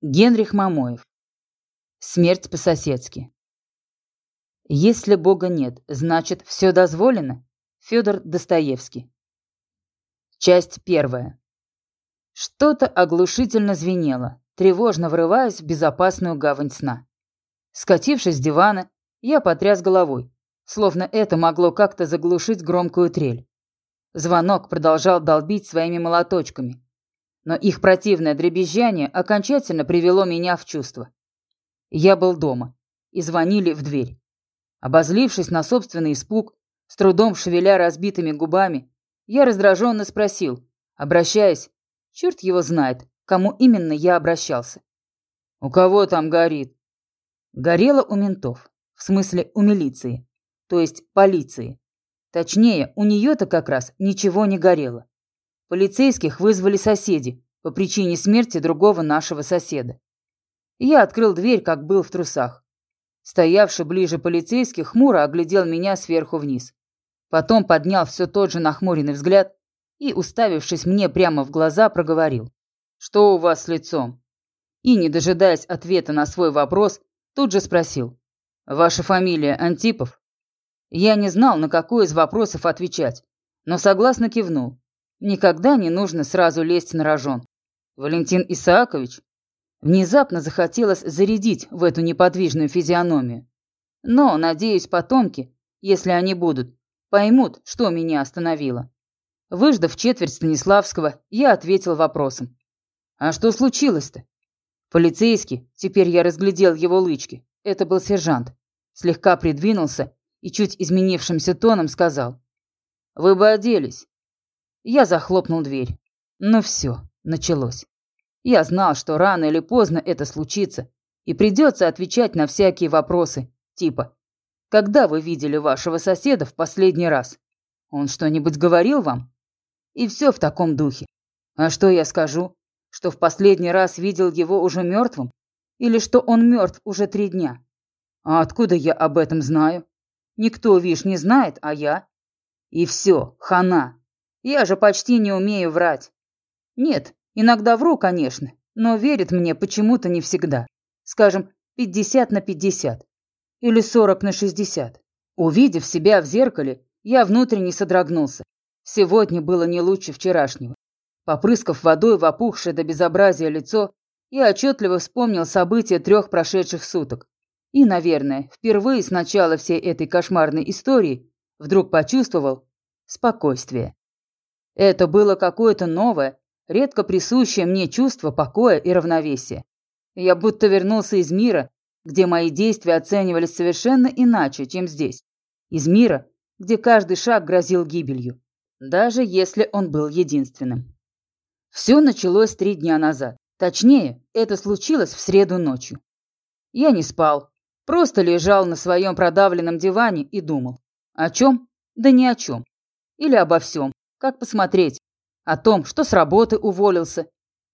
Генрих Мамоев. Смерть по-соседски. Если Бога нет, значит, все дозволено? Федор Достоевский. Часть первая. Что-то оглушительно звенело, тревожно врываясь в безопасную гавань сна. Скатившись с дивана, я потряс головой, словно это могло как-то заглушить громкую трель. Звонок продолжал долбить своими молоточками, но их противное дребезжание окончательно привело меня в чувство. Я был дома, и звонили в дверь. Обозлившись на собственный испуг, с трудом шевеля разбитыми губами, я раздраженно спросил, обращаясь, черт его знает, кому именно я обращался. «У кого там горит?» Горело у ментов, в смысле у милиции, то есть полиции. Точнее, у нее-то как раз ничего не горело. Полицейских вызвали соседи по причине смерти другого нашего соседа. Я открыл дверь, как был в трусах. Стоявший ближе полицейский хмуро оглядел меня сверху вниз. Потом поднял все тот же нахмуренный взгляд и, уставившись мне прямо в глаза, проговорил. «Что у вас с лицом?» И, не дожидаясь ответа на свой вопрос, тут же спросил. «Ваша фамилия Антипов?» Я не знал, на какой из вопросов отвечать, но согласно кивнул. Никогда не нужно сразу лезть на рожон. Валентин Исаакович? Внезапно захотелось зарядить в эту неподвижную физиономию. Но, надеюсь, потомки, если они будут, поймут, что меня остановило. Выждав четверть Станиславского, я ответил вопросом. «А что случилось-то?» Полицейский, теперь я разглядел его лычки, это был сержант, слегка придвинулся и чуть изменившимся тоном сказал. «Вы бы оделись. Я захлопнул дверь. Ну все, началось. Я знал, что рано или поздно это случится, и придется отвечать на всякие вопросы, типа «Когда вы видели вашего соседа в последний раз? Он что-нибудь говорил вам?» И все в таком духе. А что я скажу? Что в последний раз видел его уже мертвым? Или что он мертв уже три дня? А откуда я об этом знаю? Никто, вишь, не знает, а я. И все, хана. Я же почти не умею врать. Нет, иногда вру, конечно, но верит мне почему-то не всегда. Скажем, 50 на 50. Или 40 на 60. Увидев себя в зеркале, я внутренне содрогнулся. Сегодня было не лучше вчерашнего. Попрыскав водой в опухшее до безобразия лицо, я отчетливо вспомнил события трех прошедших суток. И, наверное, впервые с начала всей этой кошмарной истории вдруг почувствовал спокойствие. Это было какое-то новое, редко присущее мне чувство покоя и равновесия. Я будто вернулся из мира, где мои действия оценивались совершенно иначе, чем здесь. Из мира, где каждый шаг грозил гибелью, даже если он был единственным. Все началось три дня назад. Точнее, это случилось в среду ночью. Я не спал, просто лежал на своем продавленном диване и думал. О чем? Да ни о чем. Или обо всем, как посмотреть? О том, что с работы уволился.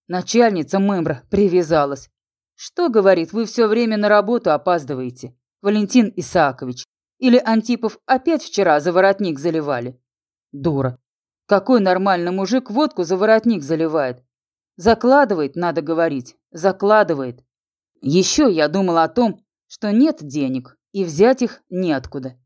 Начальница Мымра привязалась. Что, говорит, вы все время на работу опаздываете, Валентин Исаакович? Или Антипов опять вчера за воротник заливали? Дура. Какой нормальный мужик водку за воротник заливает? Закладывает, надо говорить, закладывает. Еще я думала о том, что нет денег, и взять их неоткуда.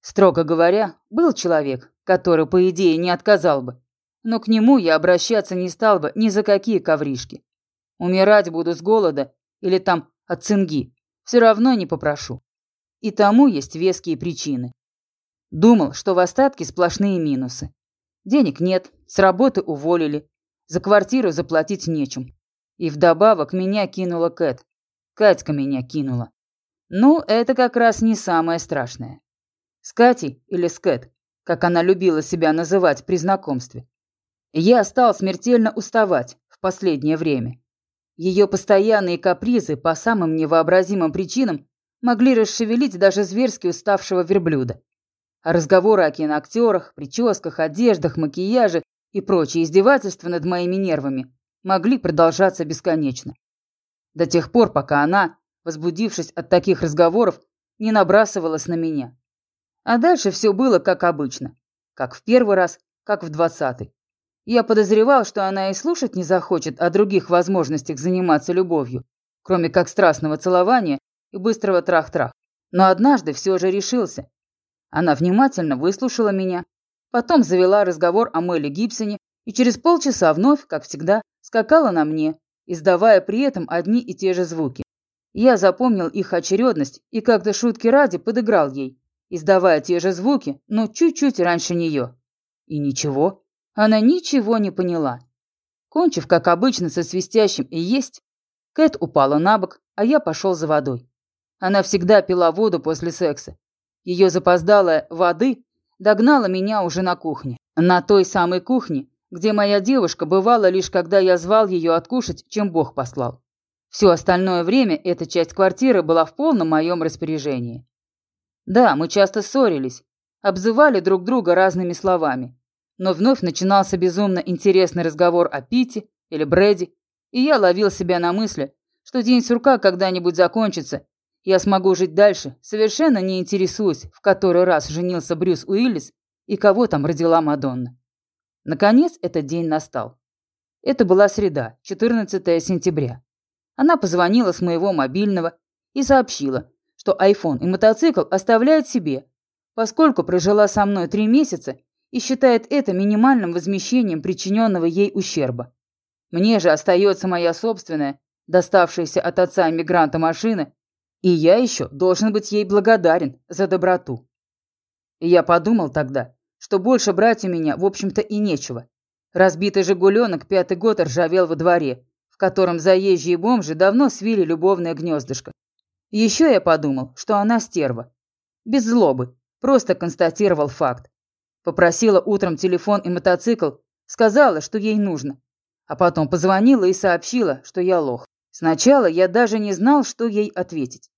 Строго говоря, был человек, который, по идее, не отказал бы. Но к нему я обращаться не стал бы ни за какие ковришки. Умирать буду с голода или там от цинги. Все равно не попрошу. И тому есть веские причины. Думал, что в остатке сплошные минусы. Денег нет, с работы уволили, за квартиру заплатить нечем. И вдобавок меня кинула Кэт. Катька меня кинула. Ну, это как раз не самое страшное. С Катей или с Кэт как она любила себя называть при знакомстве. Я стал смертельно уставать в последнее время. Ее постоянные капризы по самым невообразимым причинам могли расшевелить даже зверски уставшего верблюда. А разговоры о киноактерах, прическах, одеждах, макияже и прочие издевательства над моими нервами могли продолжаться бесконечно. До тех пор, пока она, возбудившись от таких разговоров, не набрасывалась на меня. А дальше все было как обычно. Как в первый раз, как в двадцатый. Я подозревал, что она и слушать не захочет о других возможностях заниматься любовью, кроме как страстного целования и быстрого трах-трах. Но однажды все же решился. Она внимательно выслушала меня, потом завела разговор о Мэле Гибсоне и через полчаса вновь, как всегда, скакала на мне, издавая при этом одни и те же звуки. Я запомнил их очередность и как-то шутки ради подыграл ей, издавая те же звуки, но чуть-чуть раньше нее. И ничего. Она ничего не поняла. Кончив, как обычно, со свистящим и есть, Кэт упала на бок, а я пошел за водой. Она всегда пила воду после секса. Ее запоздалая воды догнала меня уже на кухне. На той самой кухне, где моя девушка бывала лишь когда я звал ее откушать, чем Бог послал. Все остальное время эта часть квартиры была в полном моем распоряжении. Да, мы часто ссорились, обзывали друг друга разными словами. Но вновь начинался безумно интересный разговор о Пите или Брэди, и я ловил себя на мысли, что день сурка когда-нибудь закончится, я смогу жить дальше, совершенно не интересуясь, в который раз женился Брюс Уиллис и кого там родила Мадонна. Наконец этот день настал. Это была среда, 14 сентября. Она позвонила с моего мобильного и сообщила, что iPhone и мотоцикл оставляет себе, поскольку прожила со мной три месяца и считает это минимальным возмещением причиненного ей ущерба. Мне же остается моя собственная, доставшаяся от отца иммигранта машина, и я еще должен быть ей благодарен за доброту. И я подумал тогда, что больше брать у меня, в общем-то, и нечего. Разбитый «Жигуленок» пятый год ржавел во дворе, в котором заезжие бомжи давно свили любовное гнездышко. Еще я подумал, что она стерва. Без злобы, просто констатировал факт. Попросила утром телефон и мотоцикл, сказала, что ей нужно. А потом позвонила и сообщила, что я лох. Сначала я даже не знал, что ей ответить.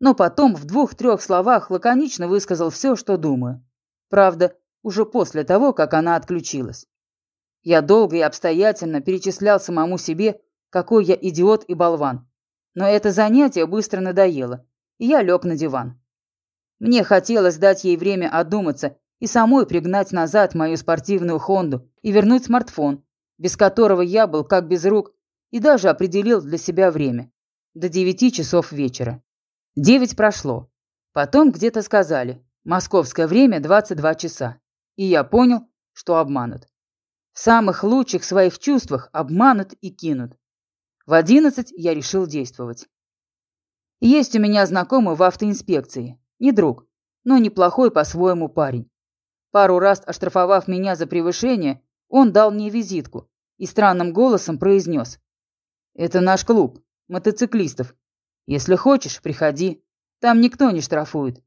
Но потом в двух-трех словах лаконично высказал все, что думаю. Правда, уже после того, как она отключилась. Я долго и обстоятельно перечислял самому себе, какой я идиот и болван. Но это занятие быстро надоело, и я лег на диван. Мне хотелось дать ей время одуматься и самой пригнать назад мою спортивную Хонду и вернуть смартфон, без которого я был как без рук, и даже определил для себя время. До девяти часов вечера. Девять прошло. Потом где-то сказали, московское время 22 часа. И я понял, что обманут. В самых лучших своих чувствах обманут и кинут. В одиннадцать я решил действовать. Есть у меня знакомый в автоинспекции. Не друг, но неплохой по-своему парень. Пару раз оштрафовав меня за превышение, он дал мне визитку и странным голосом произнес. «Это наш клуб, мотоциклистов. Если хочешь, приходи. Там никто не штрафует».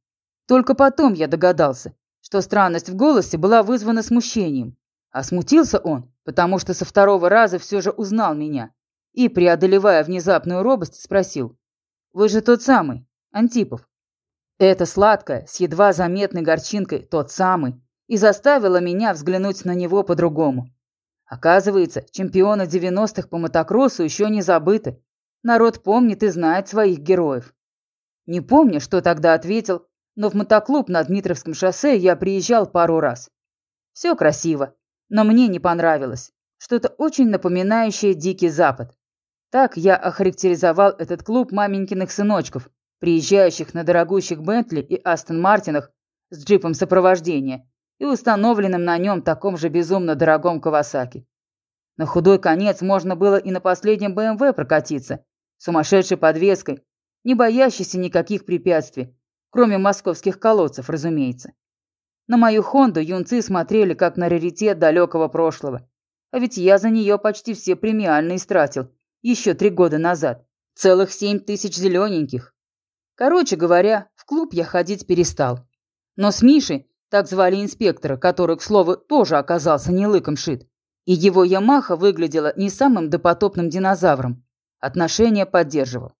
Только потом я догадался, что странность в голосе была вызвана смущением. А смутился он, потому что со второго раза все же узнал меня и, преодолевая внезапную робость, спросил. «Вы же тот самый, Антипов?» Это сладкое, с едва заметной горчинкой, тот самый, и заставило меня взглянуть на него по-другому. Оказывается, чемпионы 90-х по мотокроссу еще не забыты. Народ помнит и знает своих героев. Не помню, что тогда ответил, но в мотоклуб на Дмитровском шоссе я приезжал пару раз. Все красиво, но мне не понравилось. Что-то очень напоминающее Дикий Запад. Так я охарактеризовал этот клуб маменькиных сыночков, приезжающих на дорогущих Бентли и Астон Мартинах с джипом сопровождения и установленным на нем таком же безумно дорогом Кавасаки. На худой конец можно было и на последнем БМВ прокатиться, сумасшедшей подвеской, не боящейся никаких препятствий, кроме московских колодцев, разумеется. На мою Хонду юнцы смотрели как на раритет далекого прошлого, а ведь я за нее почти все премиальные истратил – еще три года назад. Целых семь тысяч зелененьких. Короче говоря, в клуб я ходить перестал. Но с Мишей, так звали инспектора, который, к слову, тоже оказался не лыком шит, и его Ямаха выглядела не самым допотопным динозавром, отношения поддерживал.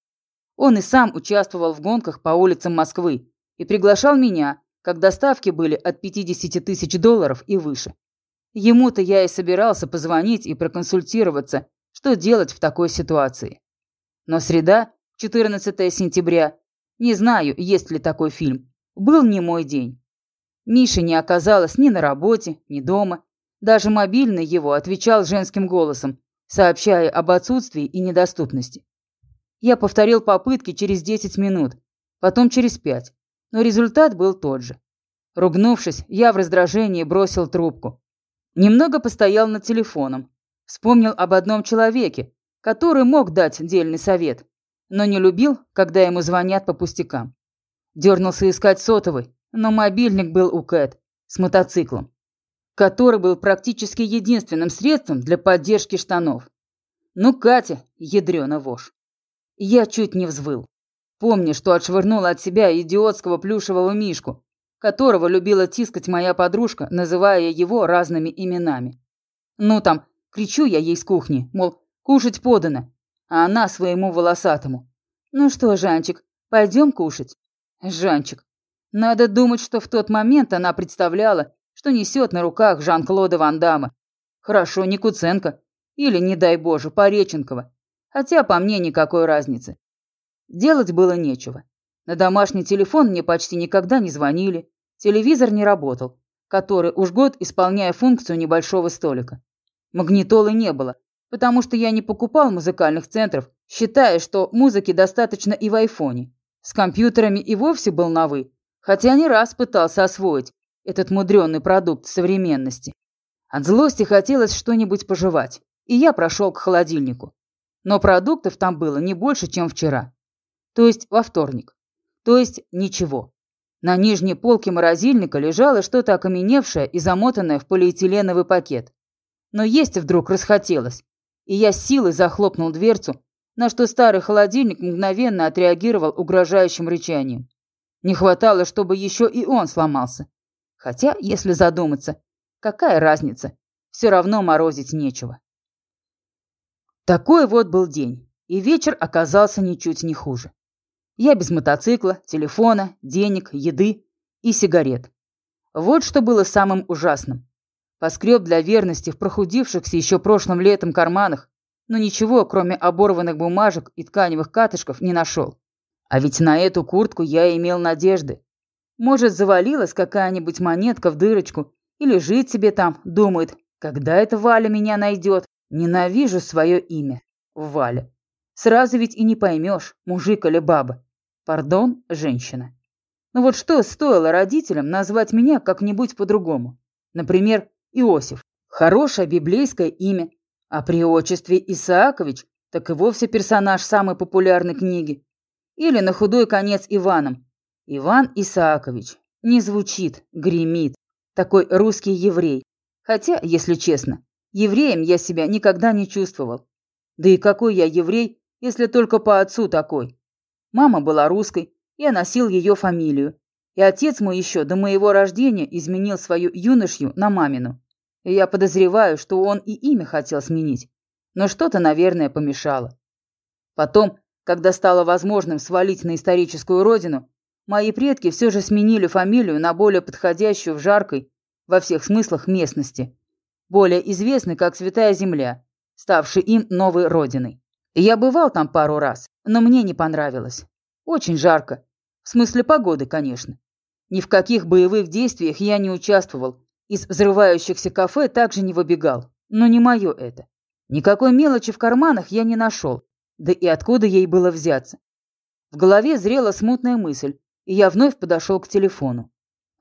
Он и сам участвовал в гонках по улицам Москвы и приглашал меня, когда ставки были от 50 тысяч долларов и выше. Ему-то я и собирался позвонить и проконсультироваться, что делать в такой ситуации? Но среда, 14 сентября, не знаю, есть ли такой фильм, был не мой день. Миши не оказалось ни на работе, ни дома. Даже мобильный его отвечал женским голосом, сообщая об отсутствии и недоступности. Я повторил попытки через 10 минут, потом через 5, но результат был тот же. Ругнувшись, я в раздражении бросил трубку. Немного постоял над телефоном. Вспомнил об одном человеке, который мог дать дельный совет, но не любил, когда ему звонят по пустякам. Дернулся искать сотовый, но мобильник был у Кэт с мотоциклом, который был практически единственным средством для поддержки штанов. Ну, Катя, ядрёна вошь. Я чуть не взвыл. Помню, что отшвырнула от себя идиотского плюшевого мишку, которого любила тискать моя подружка, называя его разными именами. Ну там, кричу я ей с кухни, мол, кушать подано, а она своему волосатому. Ну что, Жанчик, пойдем кушать? Жанчик. Надо думать, что в тот момент она представляла, что несет на руках Жан-Клода Ван Дамма. Хорошо, не Куценко. Или, не дай боже, Пореченкова. Хотя по мне никакой разницы. Делать было нечего. На домашний телефон мне почти никогда не звонили. Телевизор не работал, который уж год исполняя функцию небольшого столика. Магнитолы не было, потому что я не покупал музыкальных центров, считая, что музыки достаточно и в айфоне. С компьютерами и вовсе был на «вы», хотя не раз пытался освоить этот мудрёный продукт современности. От злости хотелось что-нибудь пожевать, и я прошел к холодильнику. Но продуктов там было не больше, чем вчера. То есть во вторник. То есть ничего. На нижней полке морозильника лежало что-то окаменевшее и замотанное в полиэтиленовый пакет. Но есть вдруг расхотелось, и я силой захлопнул дверцу, на что старый холодильник мгновенно отреагировал угрожающим рычанием. Не хватало, чтобы еще и он сломался. Хотя, если задуматься, какая разница? Все равно морозить нечего. Такой вот был день, и вечер оказался ничуть не хуже. Я без мотоцикла, телефона, денег, еды и сигарет. Вот что было самым ужасным. Поскреб для верности в прохудившихся еще прошлым летом карманах, но ничего, кроме оборванных бумажек и тканевых катышков, не нашел. А ведь на эту куртку я имел надежды. Может, завалилась какая-нибудь монетка в дырочку и лежит себе там, думает, когда эта Валя меня найдет. Ненавижу свое имя. Валя. Сразу ведь и не поймешь, мужик или баба. Пардон, женщина. Ну вот что стоило родителям назвать меня как-нибудь по-другому? Например, Иосиф. Хорошее библейское имя. А при отчестве Исаакович так и вовсе персонаж самой популярной книги. Или на худой конец Иваном. Иван Исаакович. Не звучит, гремит. Такой русский еврей. Хотя, если честно, Евреем я себя никогда не чувствовал. Да и какой я еврей, если только по отцу такой. Мама была русской, я носил ее фамилию. И отец мой еще до моего рождения изменил свою юношью на мамину. И я подозреваю, что он и имя хотел сменить. Но что-то, наверное, помешало. Потом, когда стало возможным свалить на историческую родину, мои предки все же сменили фамилию на более подходящую в жаркой, во всех смыслах, местности более известный как Святая Земля, ставший им новой родиной. Я бывал там пару раз, но мне не понравилось. Очень жарко. В смысле погоды, конечно. Ни в каких боевых действиях я не участвовал. Из взрывающихся кафе также не выбегал. Но не мое это. Никакой мелочи в карманах я не нашел. Да и откуда ей было взяться? В голове зрела смутная мысль, и я вновь подошел к телефону.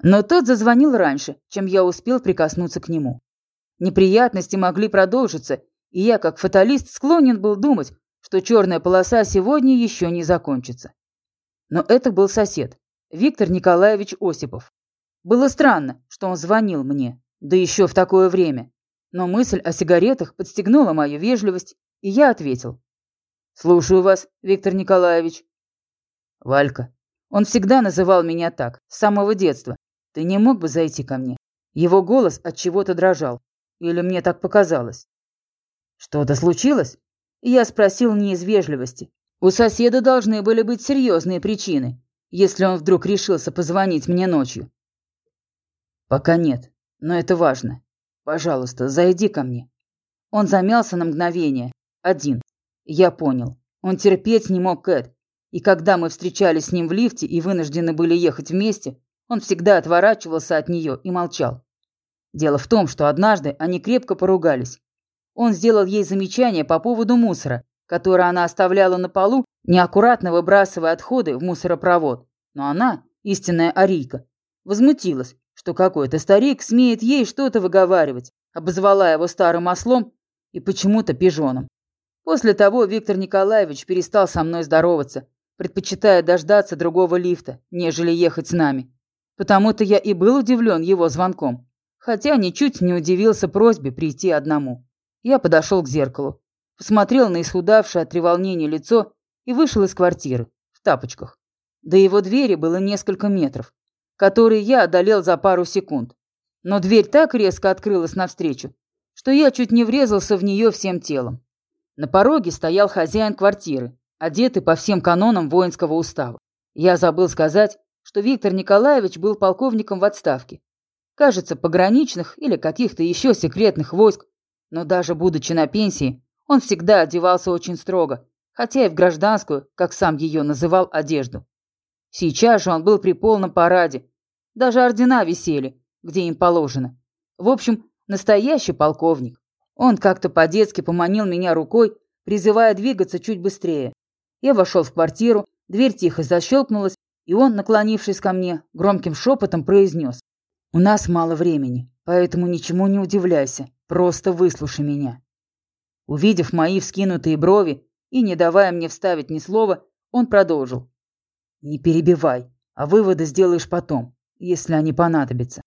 Но тот зазвонил раньше, чем я успел прикоснуться к нему. Неприятности могли продолжиться, и я, как фаталист, склонен был думать, что черная полоса сегодня еще не закончится. Но это был сосед, Виктор Николаевич Осипов. Было странно, что он звонил мне, да еще в такое время. Но мысль о сигаретах подстегнула мою вежливость, и я ответил. «Слушаю вас, Виктор Николаевич». «Валька, он всегда называл меня так, с самого детства. Ты не мог бы зайти ко мне?» Его голос от чего-то дрожал. Или мне так показалось? Что-то случилось? Я спросил не из вежливости. У соседа должны были быть серьезные причины, если он вдруг решился позвонить мне ночью. Пока нет, но это важно. Пожалуйста, зайди ко мне. Он замялся на мгновение. Один. Я понял. Он терпеть не мог Кэт. И когда мы встречались с ним в лифте и вынуждены были ехать вместе, он всегда отворачивался от нее и молчал. Дело в том, что однажды они крепко поругались. Он сделал ей замечание по поводу мусора, который она оставляла на полу, неаккуратно выбрасывая отходы в мусоропровод. Но она, истинная арийка, возмутилась, что какой-то старик смеет ей что-то выговаривать, обозвала его старым ослом и почему-то пижоном. После того Виктор Николаевич перестал со мной здороваться, предпочитая дождаться другого лифта, нежели ехать с нами. Потому-то я и был удивлен его звонком, хотя ничуть не удивился просьбе прийти одному. Я подошел к зеркалу, посмотрел на исхудавшее от треволнения лицо и вышел из квартиры, в тапочках. До его двери было несколько метров, которые я одолел за пару секунд. Но дверь так резко открылась навстречу, что я чуть не врезался в нее всем телом. На пороге стоял хозяин квартиры, одетый по всем канонам воинского устава. Я забыл сказать, что Виктор Николаевич был полковником в отставке. Кажется, пограничных или каких-то еще секретных войск, но даже будучи на пенсии, он всегда одевался очень строго, хотя и в гражданскую, как сам ее называл, одежду. Сейчас же он был при полном параде. Даже ордена висели, где им положено. В общем, настоящий полковник. Он как-то по-детски поманил меня рукой, призывая двигаться чуть быстрее. Я вошел в квартиру, дверь тихо защелкнулась, и он, наклонившись ко мне, громким шепотом произнес. «У нас мало времени, поэтому ничему не удивляйся, просто выслушай меня». Увидев мои вскинутые брови и не давая мне вставить ни слова, он продолжил. «Не перебивай, а выводы сделаешь потом, если они понадобятся».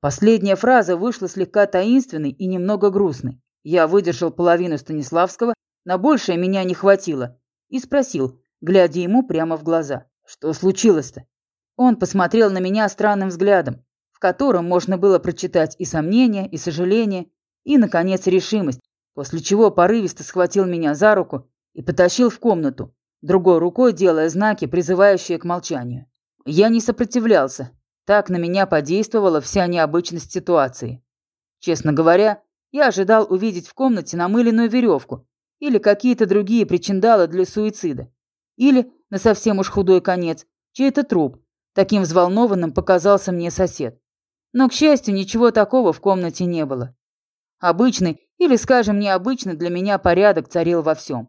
Последняя фраза вышла слегка таинственной и немного грустной. Я выдержал половину Станиславского, на большее меня не хватило, и спросил, глядя ему прямо в глаза, что случилось-то? Он посмотрел на меня странным взглядом, в котором можно было прочитать и сомнение, и сожаление, и, наконец, решимость, после чего порывисто схватил меня за руку и потащил в комнату, другой рукой делая знаки, призывающие к молчанию. Я не сопротивлялся. Так на меня подействовала вся необычность ситуации. Честно говоря, я ожидал увидеть в комнате намыленную веревку или какие-то другие причиндалы для суицида. Или, на совсем уж худой конец, чей-то труп. Таким взволнованным показался мне сосед. Но, к счастью, ничего такого в комнате не было. Обычный, или, скажем, необычный для меня порядок царил во всем.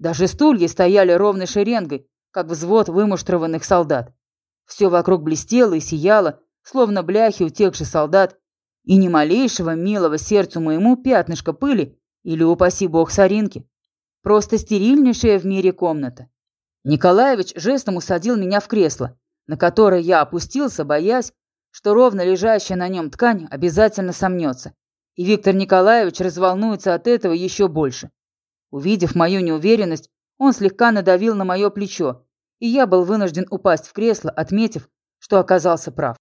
Даже стулья стояли ровной шеренгой, как взвод вымуштрованных солдат. Все вокруг блестело и сияло, словно бляхи у тех же солдат, и ни малейшего милого сердцу моему пятнышка пыли или, упаси бог, соринки. Просто стерильнейшая в мире комната. Николаевич жестом усадил меня в кресло, на которое я опустился, боясь, что ровно лежащая на нем ткань обязательно сомнется, и Виктор Николаевич разволнуется от этого еще больше. Увидев мою неуверенность, он слегка надавил на мое плечо, и я был вынужден упасть в кресло, отметив, что оказался прав.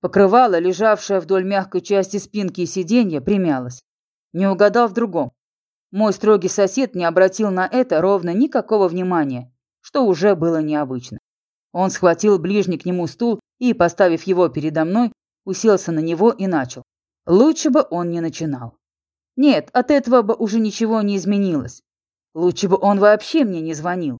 Покрывало, лежавшее вдоль мягкой части спинки и сиденья, примялось. Не угадал в другом. Мой строгий сосед не обратил на это ровно никакого внимания, что уже было необычно. Он схватил ближний к нему стул и, поставив его передо мной, уселся на него и начал. Лучше бы он не начинал. Нет, от этого бы уже ничего не изменилось. Лучше бы он вообще мне не звонил.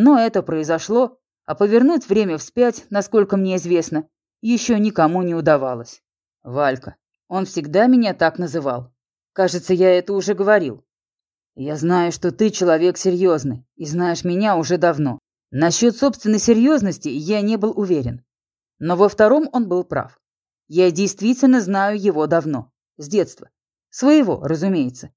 Но это произошло, а повернуть время вспять, насколько мне известно, еще никому не удавалось. Валька. Он всегда меня так называл. Кажется, я это уже говорил. Я знаю, что ты человек серьезный, и знаешь меня уже давно. Насчет собственной серьезности я не был уверен. Но во втором он был прав. Я действительно знаю его давно, с детства. Своего, разумеется.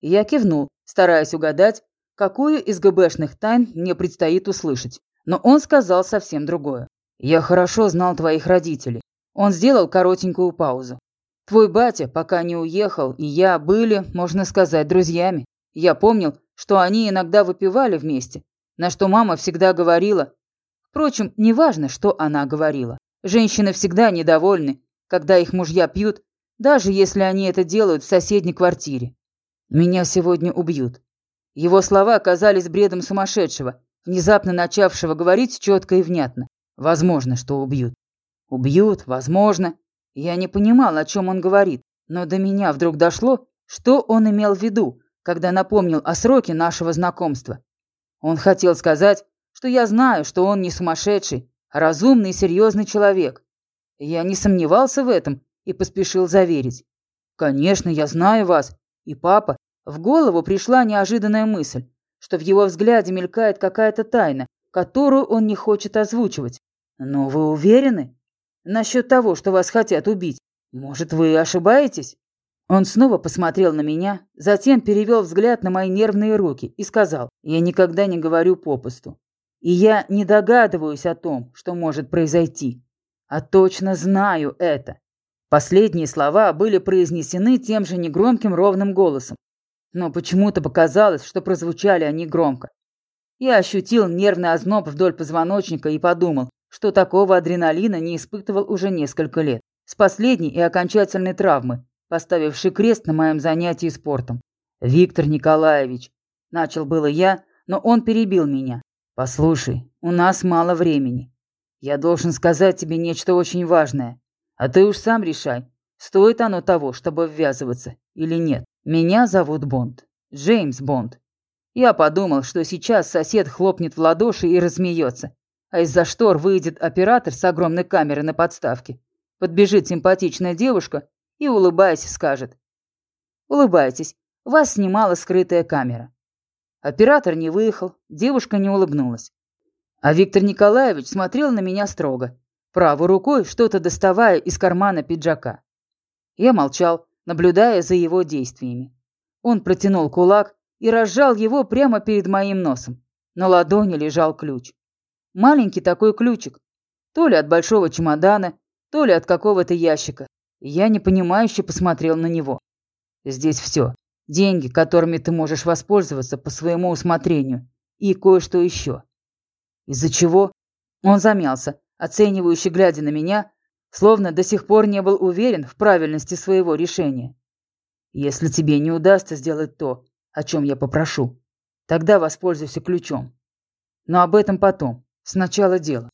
Я кивнул, стараясь угадать, какую из ГБшных тайн мне предстоит услышать. Но он сказал совсем другое. «Я хорошо знал твоих родителей». Он сделал коротенькую паузу. «Твой батя, пока не уехал, и я были, можно сказать, друзьями. Я помнил, что они иногда выпивали вместе, на что мама всегда говорила. Впрочем, неважно, что она говорила. Женщины всегда недовольны, когда их мужья пьют, даже если они это делают в соседней квартире. Меня сегодня убьют. Его слова оказались бредом сумасшедшего, внезапно начавшего говорить четко и внятно. Возможно, что убьют. Убьют, возможно. Я не понимал, о чем он говорит, но до меня вдруг дошло, что он имел в виду, когда напомнил о сроке нашего знакомства. Он хотел сказать, что я знаю, что он не сумасшедший, а разумный и серьезный человек. Я не сомневался в этом и поспешил заверить. «Конечно, я знаю вас. И папа». В голову пришла неожиданная мысль, что в его взгляде мелькает какая-то тайна, которую он не хочет озвучивать. Но вы уверены? Насчет того, что вас хотят убить. Может, вы ошибаетесь? Он снова посмотрел на меня, затем перевел взгляд на мои нервные руки и сказал, «Я никогда не говорю попусту. И я не догадываюсь о том, что может произойти, а точно знаю это». Последние слова были произнесены тем же негромким ровным голосом, но почему-то показалось, что прозвучали они громко. Я ощутил нервный озноб вдоль позвоночника и подумал, что такого адреналина не испытывал уже несколько лет. С последней и окончательной травмы, поставивший крест на моем занятии спортом. «Виктор Николаевич», – начал было я, но он перебил меня. «Послушай, у нас мало времени. Я должен сказать тебе нечто очень важное, а ты уж сам решай, стоит оно того, чтобы ввязываться или нет. Меня зовут Бонд. Джеймс Бонд. Я подумал, что сейчас сосед хлопнет в ладоши и размеется, а из-за штор выйдет оператор с огромной камерой на подставке. Подбежит симпатичная девушка и, улыбаясь, скажет. «Улыбайтесь, вас снимала скрытая камера». Оператор не выехал, девушка не улыбнулась. А Виктор Николаевич смотрел на меня строго, правой рукой что-то доставая из кармана пиджака. Я молчал, наблюдая за его действиями. Он протянул кулак и разжал его прямо перед моим носом. На ладони лежал ключ. Маленький такой ключик. То ли от большого чемодана, то ли от какого-то ящика. Я непонимающе посмотрел на него. Здесь все. Деньги, которыми ты можешь воспользоваться по своему усмотрению. И кое-что еще. Из-за чего? Он замялся, оценивающе глядя на меня, словно до сих пор не был уверен в правильности своего решения. Если тебе не удастся сделать то, о чем я попрошу, тогда воспользуйся ключом. Но об этом потом. Сначала дело.